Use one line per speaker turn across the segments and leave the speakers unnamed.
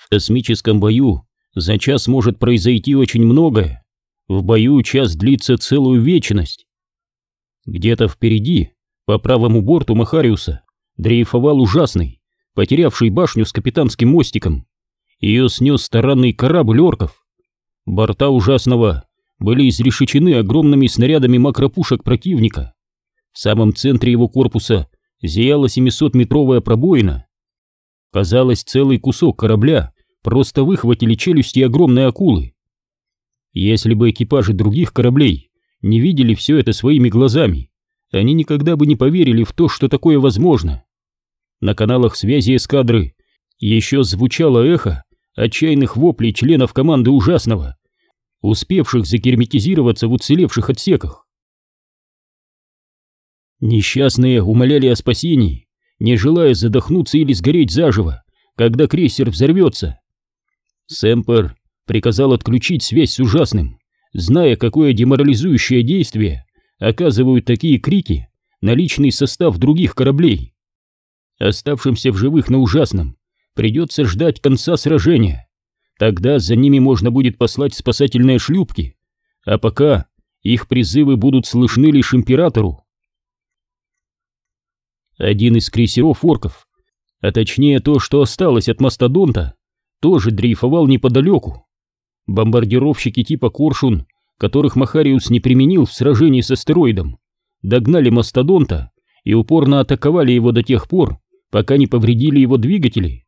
В космическом бою за час может произойти очень многое. В бою час длится целую вечность. Где-то впереди, по правому борту Махариуса, дрейфовал ужасный, потерявший башню с капитанским мостиком. Ее снес таранный корабль орков. Борта ужасного были изрешечены огромными снарядами макропушек противника. В самом центре его корпуса зияла 700-метровая пробоина. Казалось, целый кусок корабля просто выхватили челюсти огромной акулы. Если бы экипажи других кораблей не видели все это своими глазами, они никогда бы не поверили в то, что такое возможно. На каналах связи эскадры еще звучало эхо отчаянных воплей членов команды ужасного, успевших загерметизироваться в уцелевших отсеках. Несчастные умоляли о спасении, не желая задохнуться или сгореть заживо, когда крейсер взорвется. Сэмпер приказал отключить связь с ужасным, зная, какое деморализующее действие оказывают такие крики на личный состав других кораблей. Оставшимся в живых на ужасном придется ждать конца сражения. Тогда за ними можно будет послать спасательные шлюпки, а пока их призывы будут слышны лишь императору. Один из крейсеров орков, а точнее то, что осталось от мастодонта, тоже дрейфовал неподалеку. Бомбардировщики типа «Коршун», которых Махариус не применил в сражении с астероидом, догнали мастодонта и упорно атаковали его до тех пор, пока не повредили его двигатели.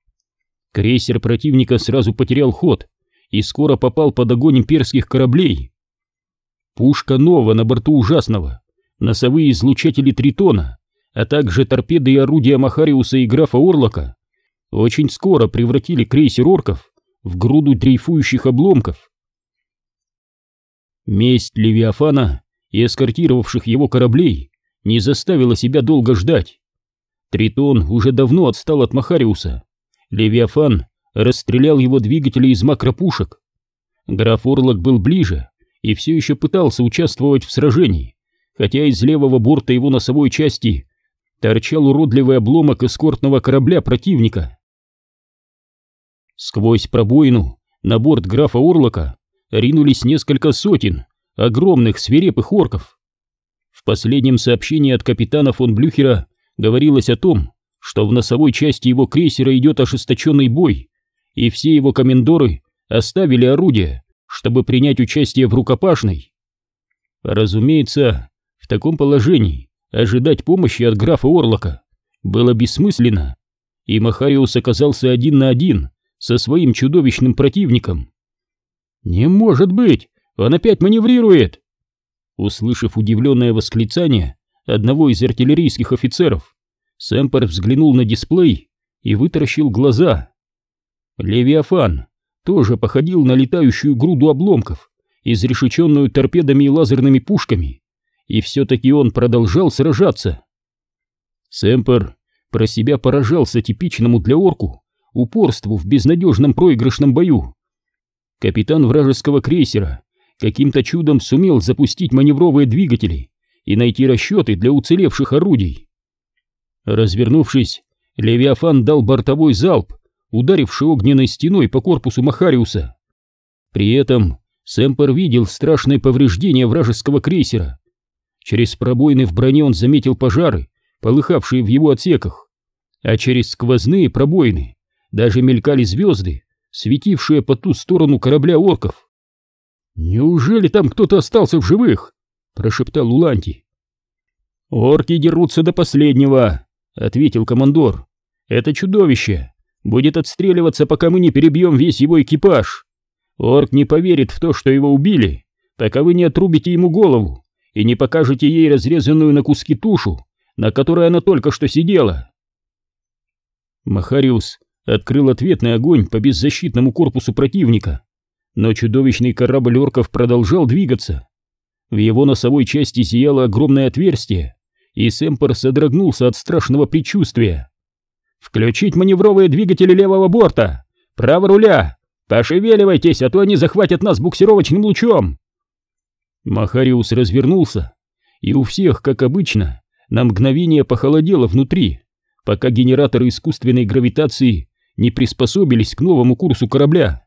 Крейсер противника сразу потерял ход и скоро попал под огонь имперских кораблей. Пушка Нова на борту ужасного, носовые излучатели Тритона, а также торпеды и орудия Махариуса и графа Орлока очень скоро превратили крейсер орков в груду дрейфующих обломков. Месть Левиафана и эскортировавших его кораблей не заставила себя долго ждать. Тритон уже давно отстал от Махариуса. Левиафан расстрелял его двигатели из макропушек. Граф Орлок был ближе и все еще пытался участвовать в сражении, хотя из левого борта его носовой части торчал уродливый обломок эскортного корабля противника. Сквозь пробоину на борт графа Орлока ринулись несколько сотен огромных свирепых орков. В последнем сообщении от капитана фон Блюхера говорилось о том, что в носовой части его крейсера идет ожесточенный бой, и все его комендоры оставили орудия, чтобы принять участие в рукопашной. Разумеется, в таком положении Ожидать помощи от графа Орлока было бессмысленно, и Махариус оказался один на один со своим чудовищным противником. «Не может быть! Он опять маневрирует!» Услышав удивленное восклицание одного из артиллерийских офицеров, Сэмпер взглянул на дисплей и вытаращил глаза. Левиафан тоже походил на летающую груду обломков, изрешеченную торпедами и лазерными пушками и все-таки он продолжал сражаться. Сэмпер про себя поражался типичному для орку упорству в безнадежном проигрышном бою. Капитан вражеского крейсера каким-то чудом сумел запустить маневровые двигатели и найти расчеты для уцелевших орудий. Развернувшись, Левиафан дал бортовой залп, ударивший огненной стеной по корпусу Махариуса. При этом Сэмпер видел страшные повреждения вражеского крейсера, Через пробоины в броне он заметил пожары, полыхавшие в его отсеках, а через сквозные пробоины даже мелькали звезды, светившие по ту сторону корабля орков. «Неужели там кто-то остался в живых?» — прошептал Уланти. «Орки дерутся до последнего», — ответил командор. «Это чудовище будет отстреливаться, пока мы не перебьем весь его экипаж. Орк не поверит в то, что его убили, пока вы не отрубите ему голову и не покажете ей разрезанную на куски тушу, на которой она только что сидела. Махариус открыл ответный огонь по беззащитному корпусу противника, но чудовищный корабль орков продолжал двигаться. В его носовой части сияло огромное отверстие, и Сэмпер содрогнулся от страшного предчувствия. «Включить маневровые двигатели левого борта! Право руля! Пошевеливайтесь, а то они захватят нас буксировочным лучом!» Махариус развернулся, и у всех, как обычно, на мгновение похолодело внутри, пока генераторы искусственной гравитации не приспособились к новому курсу корабля.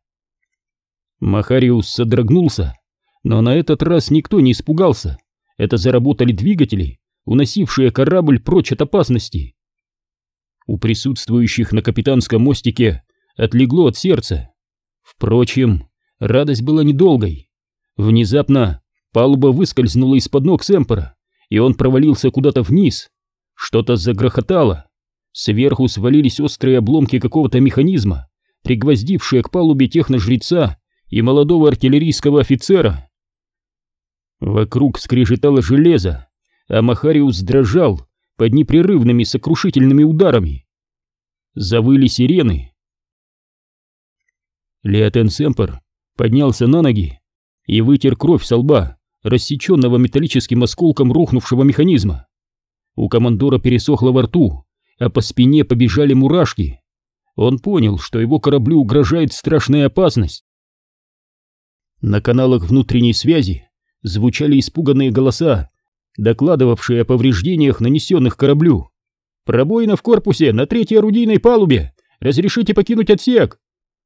Махариус содрогнулся, но на этот раз никто не испугался. Это заработали двигатели, уносившие корабль прочь от опасности. У присутствующих на капитанском мостике отлегло от сердца. Впрочем, радость была недолгой. Внезапно палуба выскользнула из-под ног Сэмпера, и он провалился куда-то вниз. Что-то загрохотало. Сверху свалились острые обломки какого-то механизма, пригвоздившие к палубе техножреца и молодого артиллерийского офицера. Вокруг скрежетало железо, а Махариус дрожал под непрерывными сокрушительными ударами. Завыли сирены. Леотен Семпер поднялся на ноги и вытер кровь со лба, рассеченного металлическим осколком рухнувшего механизма. У командора пересохло во рту, а по спине побежали мурашки. Он понял, что его кораблю угрожает страшная опасность. На каналах внутренней связи звучали испуганные голоса, докладывавшие о повреждениях, нанесенных кораблю. «Пробоина в корпусе на третьей орудийной палубе! Разрешите покинуть отсек!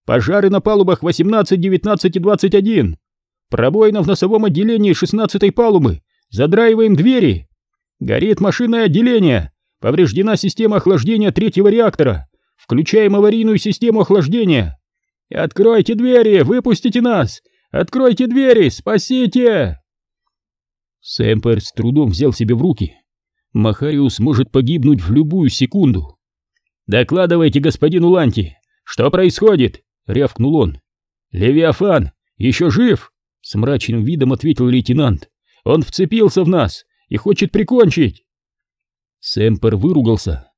Пожары на палубах 18, 19 и 21! Пробоина в носовом отделении 16 палубы! Задраиваем двери! Горит машинное отделение! Повреждена система охлаждения третьего реактора! Включаем аварийную систему охлаждения! Откройте двери! Выпустите нас! Откройте двери! Спасите!» Сэмпер с трудом взял себе в руки. Махариус может погибнуть в любую секунду. «Докладывайте господину Ланти, что происходит?» — рявкнул он. «Левиафан еще жив?» — с мрачным видом ответил лейтенант. «Он вцепился в нас и хочет прикончить!» Сэмпер выругался.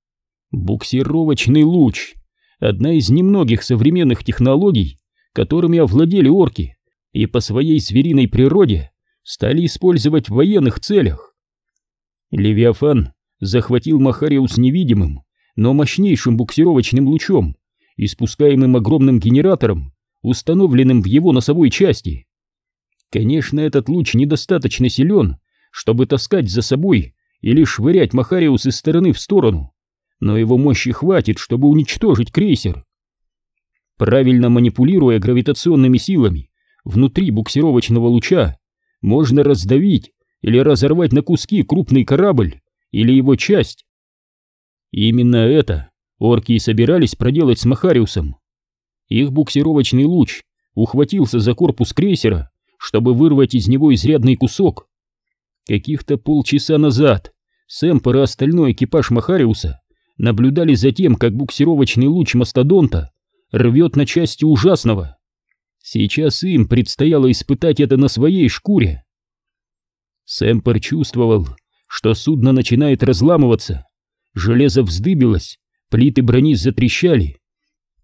«Буксировочный луч — одна из немногих современных технологий, которыми овладели орки, и по своей звериной природе стали использовать в военных целях. Левиафан захватил Махариус невидимым, но мощнейшим буксировочным лучом, испускаемым огромным генератором, установленным в его носовой части. Конечно, этот луч недостаточно силен, чтобы таскать за собой или швырять Махариус из стороны в сторону, но его мощи хватит, чтобы уничтожить крейсер. Правильно манипулируя гравитационными силами внутри буксировочного луча, можно раздавить или разорвать на куски крупный корабль или его часть. именно это орки и собирались проделать с Махариусом. Их буксировочный луч ухватился за корпус крейсера, чтобы вырвать из него изрядный кусок. Каких-то полчаса назад Сэмпер и остальной экипаж Махариуса наблюдали за тем, как буксировочный луч мастодонта рвет на части ужасного. Сейчас им предстояло испытать это на своей шкуре. Сэмпер чувствовал, что судно начинает разламываться. Железо вздыбилось, плиты брони затрещали.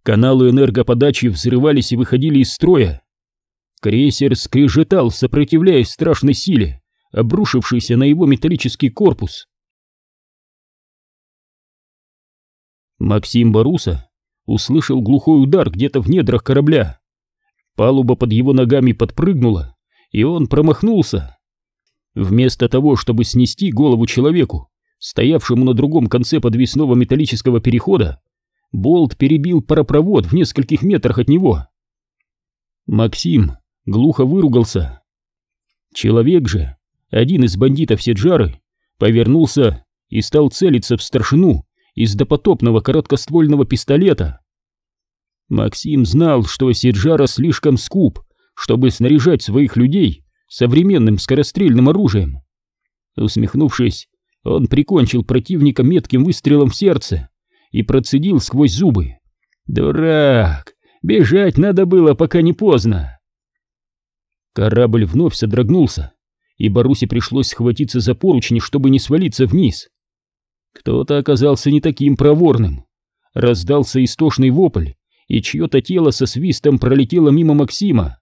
Каналы энергоподачи взрывались и выходили из строя. Крейсер скрежетал, сопротивляясь страшной силе, обрушившейся на его металлический корпус. Максим Баруса услышал глухой удар где-то в недрах корабля. Палуба под его ногами подпрыгнула, и он промахнулся. Вместо того, чтобы снести голову человеку, стоявшему на другом конце подвесного металлического перехода, болт перебил паропровод в нескольких метрах от него. Максим глухо выругался. Человек же, один из бандитов Седжары, повернулся и стал целиться в старшину из допотопного короткоствольного пистолета. Максим знал, что Сиджара слишком скуп, чтобы снаряжать своих людей современным скорострельным оружием. Усмехнувшись, он прикончил противника метким выстрелом в сердце и процедил сквозь зубы. «Дурак! Бежать надо было, пока не поздно!» Корабль вновь содрогнулся, и Барусе пришлось схватиться за поручни, чтобы не свалиться вниз. Кто-то оказался не таким проворным. Раздался истошный вопль, и чье-то тело со свистом пролетело мимо Максима.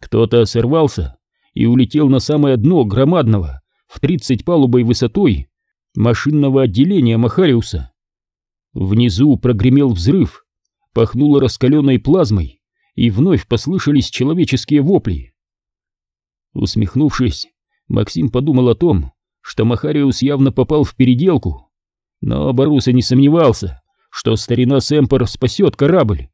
Кто-то сорвался и улетел на самое дно громадного, в тридцать палубой высотой, машинного отделения Махариуса. Внизу прогремел взрыв, пахнуло раскаленной плазмой, и вновь послышались человеческие вопли. Усмехнувшись, Максим подумал о том, что Махариус явно попал в переделку, но Боруса не сомневался, что старина Сэмпер спасет корабль.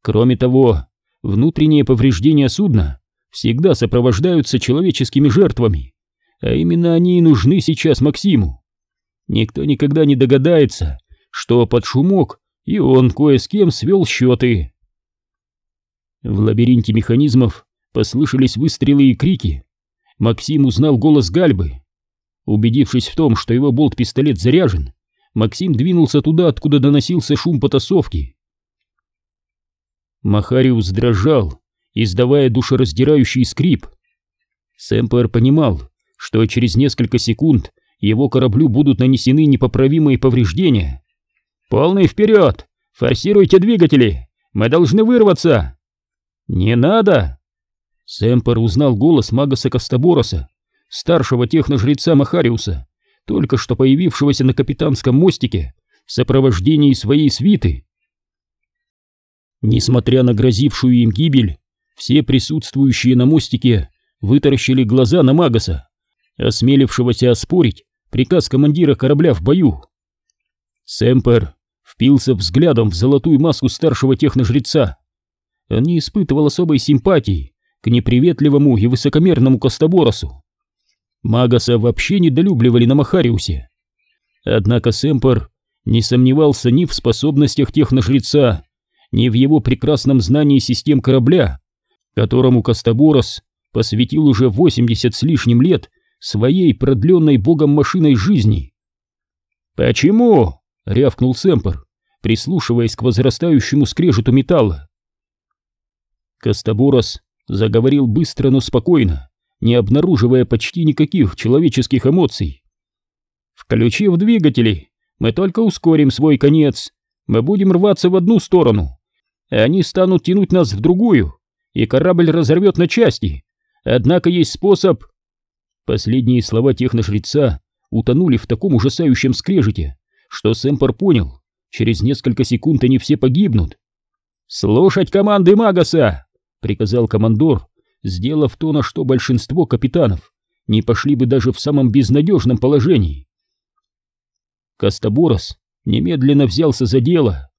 Кроме того, внутренние повреждения судна всегда сопровождаются человеческими жертвами, а именно они и нужны сейчас Максиму. Никто никогда не догадается, что под шумок и он кое с кем свел счеты. В лабиринте механизмов послышались выстрелы и крики. Максим узнал голос Гальбы. Убедившись в том, что его болт-пистолет заряжен, Максим двинулся туда, откуда доносился шум потасовки. Махариус дрожал, издавая душераздирающий скрип. Сэмпер понимал, что через несколько секунд его кораблю будут нанесены непоправимые повреждения. «Полный вперед! Форсируйте двигатели! Мы должны вырваться!» «Не надо!» Сэмпер узнал голос Магаса Костабороса, старшего техножреца Махариуса, только что появившегося на капитанском мостике в сопровождении своей свиты. Несмотря на грозившую им гибель, все присутствующие на мостике вытаращили глаза на Магаса, осмелившегося оспорить приказ командира корабля в бою. Сэмпер впился взглядом в золотую маску старшего техножреца. Он не испытывал особой симпатии к неприветливому и высокомерному Костоборосу. Магаса вообще недолюбливали на Махариусе. Однако Сэмпер не сомневался ни в способностях техножреца, ни в его прекрасном знании систем корабля, которому Костоборос посвятил уже 80 с лишним лет своей продленной богом машиной жизни. «Почему?» — рявкнул Сэмпер, прислушиваясь к возрастающему скрежету металла. Костоборос заговорил быстро, но спокойно, не обнаруживая почти никаких человеческих эмоций. «Включив двигатели, мы только ускорим свой конец. Мы будем рваться в одну сторону, а они станут тянуть нас в другую, и корабль разорвет на части. Однако есть способ...» Последние слова техножреца утонули в таком ужасающем скрежете, что Сэмпер понял, через несколько секунд они все погибнут. «Слушать команды Магаса!» — приказал командор, сделав то, на что большинство капитанов не пошли бы даже в самом безнадежном положении. Костоборос немедленно взялся за дело.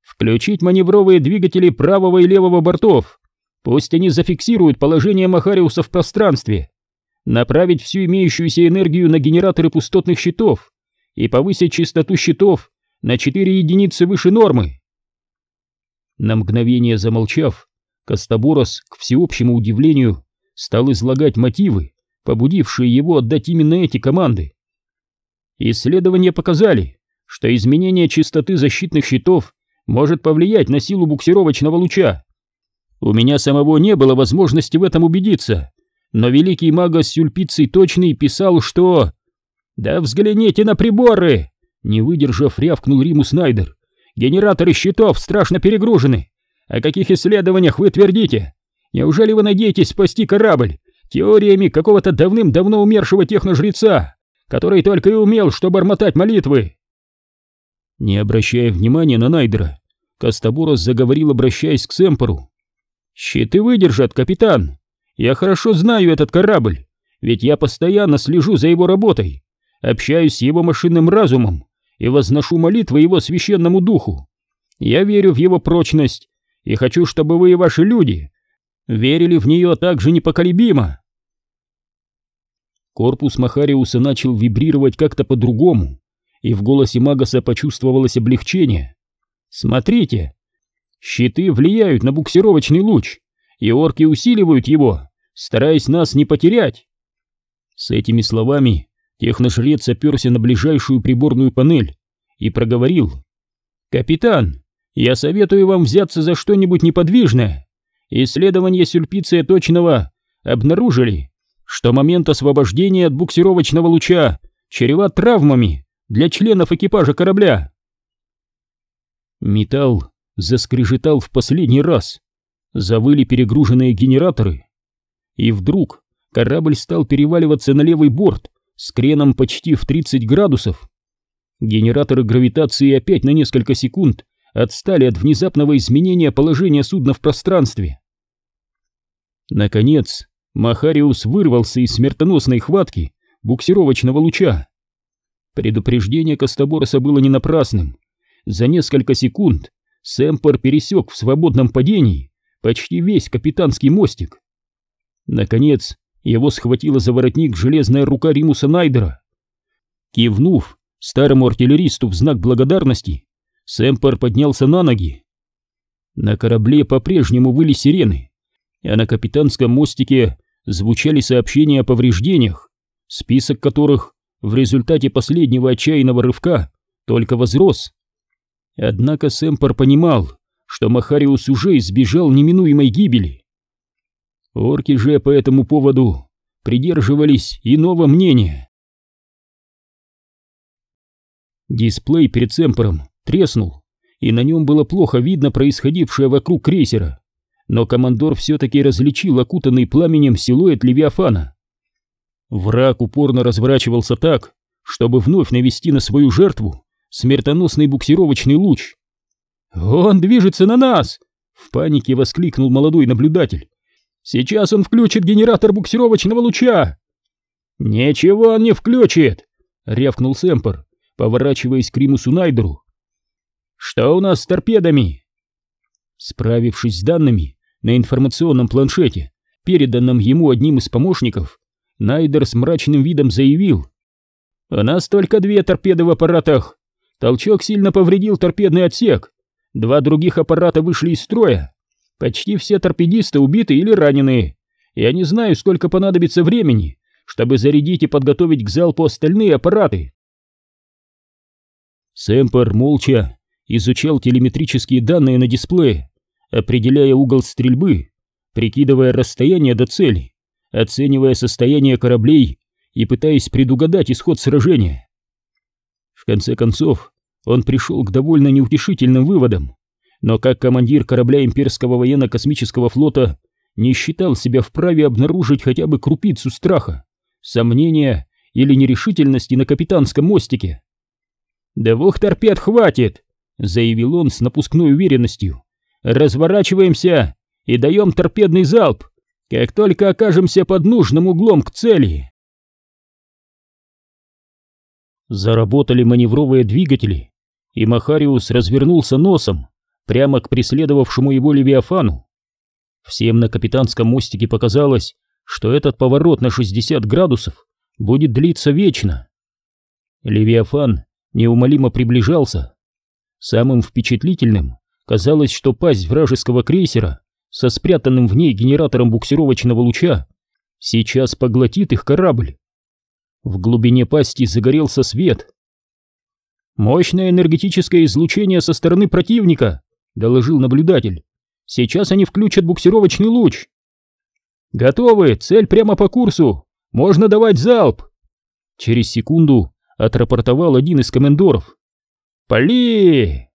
Включить маневровые двигатели правого и левого бортов. Пусть они зафиксируют положение Махариуса в пространстве. Направить всю имеющуюся энергию на генераторы пустотных щитов и повысить частоту щитов на 4 единицы выше нормы. На мгновение замолчав, Костоборос, к всеобщему удивлению, стал излагать мотивы, побудившие его отдать именно эти команды. Исследования показали, что изменение частоты защитных щитов может повлиять на силу буксировочного луча. У меня самого не было возможности в этом убедиться, но великий магас Сюльпиций Точный писал, что... «Да взгляните на приборы!» Не выдержав, рявкнул Риму Снайдер. «Генераторы щитов страшно перегружены. О каких исследованиях вы твердите? Неужели вы надеетесь спасти корабль теориями какого-то давным-давно умершего техножреца, который только и умел, что бормотать молитвы?» Не обращая внимания на Найдера, Костоборос заговорил, обращаясь к Сэмпору. «Щиты выдержат, капитан. Я хорошо знаю этот корабль, ведь я постоянно слежу за его работой, общаюсь с его машинным разумом и возношу молитвы его священному духу. Я верю в его прочность и хочу, чтобы вы и ваши люди верили в нее так же непоколебимо. Корпус Махариуса начал вибрировать как-то по-другому, и в голосе Магаса почувствовалось облегчение. «Смотрите, щиты влияют на буксировочный луч, и орки усиливают его, стараясь нас не потерять». С этими словами техножрец оперся на ближайшую приборную панель и проговорил. «Капитан, я советую вам взяться за что-нибудь неподвижное. Исследования Сюльпиция Точного обнаружили, что момент освобождения от буксировочного луча чреват травмами для членов экипажа корабля. Металл заскрежетал в последний раз. Завыли перегруженные генераторы. И вдруг корабль стал переваливаться на левый борт с креном почти в 30 градусов. Генераторы гравитации опять на несколько секунд отстали от внезапного изменения положения судна в пространстве. Наконец, Махариус вырвался из смертоносной хватки буксировочного луча. Предупреждение Костобороса было не напрасным. за несколько секунд Сэмпер пересек в свободном падении почти весь капитанский мостик. Наконец, его схватила за воротник железная рука Римуса Найдера. Кивнув старому артиллеристу в знак благодарности, Сэмпер поднялся на ноги. На корабле по-прежнему выли сирены, а на капитанском мостике звучали сообщения о повреждениях, список которых в результате последнего отчаянного рывка только возрос. Однако Сэмпер понимал, что Махариус уже избежал неминуемой гибели. Орки же по этому поводу придерживались иного мнения. Дисплей перед Сэмпером треснул, и на нем было плохо видно происходившее вокруг крейсера, но командор все-таки различил окутанный пламенем силуэт Левиафана. Враг упорно разворачивался так, чтобы вновь навести на свою жертву смертоносный буксировочный луч. «Он движется на нас!» — в панике воскликнул молодой наблюдатель. «Сейчас он включит генератор буксировочного луча!» «Ничего он не включит!» — рявкнул Сэмпер, поворачиваясь к Римусу Найдеру. «Что у нас с торпедами?» Справившись с данными на информационном планшете, переданном ему одним из помощников, Найдер с мрачным видом заявил. «У нас только две торпеды в аппаратах. Толчок сильно повредил торпедный отсек. Два других аппарата вышли из строя. Почти все торпедисты убиты или ранены. Я не знаю, сколько понадобится времени, чтобы зарядить и подготовить к залпу остальные аппараты». Сэмпер молча изучал телеметрические данные на дисплее, определяя угол стрельбы, прикидывая расстояние до цели, оценивая состояние кораблей и пытаясь предугадать исход сражения. В конце концов, он пришел к довольно неутешительным выводам, но как командир корабля имперского военно-космического флота не считал себя вправе обнаружить хотя бы крупицу страха, сомнения или нерешительности на капитанском мостике. «Двух торпед хватит!» — заявил он с напускной уверенностью. «Разворачиваемся и даем торпедный залп, как только окажемся под нужным углом к цели». Заработали маневровые двигатели, и Махариус развернулся носом прямо к преследовавшему его Левиафану. Всем на капитанском мостике показалось, что этот поворот на 60 градусов будет длиться вечно. Левиафан неумолимо приближался. Самым впечатлительным казалось, что пасть вражеского крейсера со спрятанным в ней генератором буксировочного луча сейчас поглотит их корабль. В глубине пасти загорелся свет. «Мощное энергетическое излучение со стороны противника», — доложил наблюдатель. «Сейчас они включат буксировочный луч». «Готовы, цель прямо по курсу. Можно давать залп». Через секунду отрапортовал один из комендоров. «Пали!»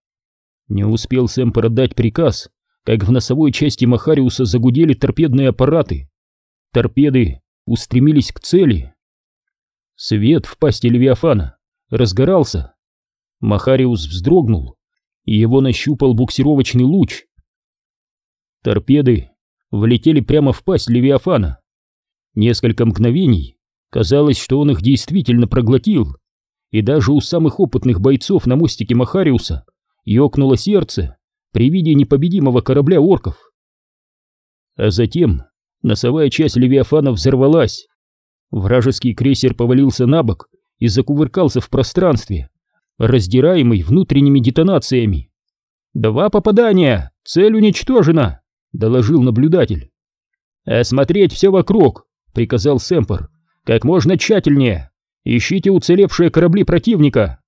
Не успел Сэм продать приказ, как в носовой части Махариуса загудели торпедные аппараты. Торпеды устремились к цели. Свет в пасти Левиафана разгорался. Махариус вздрогнул, и его нащупал буксировочный луч. Торпеды влетели прямо в пасть Левиафана. Несколько мгновений казалось, что он их действительно проглотил и даже у самых опытных бойцов на мостике Махариуса ёкнуло сердце при виде непобедимого корабля орков. А затем носовая часть Левиафана взорвалась. Вражеский крейсер повалился на бок и закувыркался в пространстве, раздираемый внутренними детонациями. «Два попадания! Цель уничтожена!» — доложил наблюдатель. «Осмотреть все вокруг!» — приказал Сэмпер. «Как можно тщательнее!» Ищите уцелевшие корабли противника!»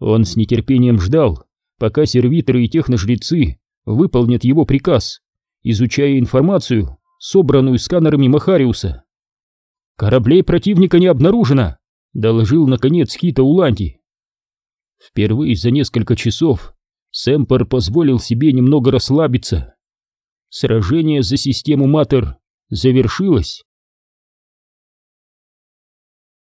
Он с нетерпением ждал, пока сервиторы и техножрецы выполнят его приказ, изучая информацию, собранную сканерами Махариуса. «Кораблей противника не обнаружено!» — доложил, наконец, Хита Уланти. Впервые за несколько часов Сэмпер позволил себе немного расслабиться. Сражение за систему Матер завершилось.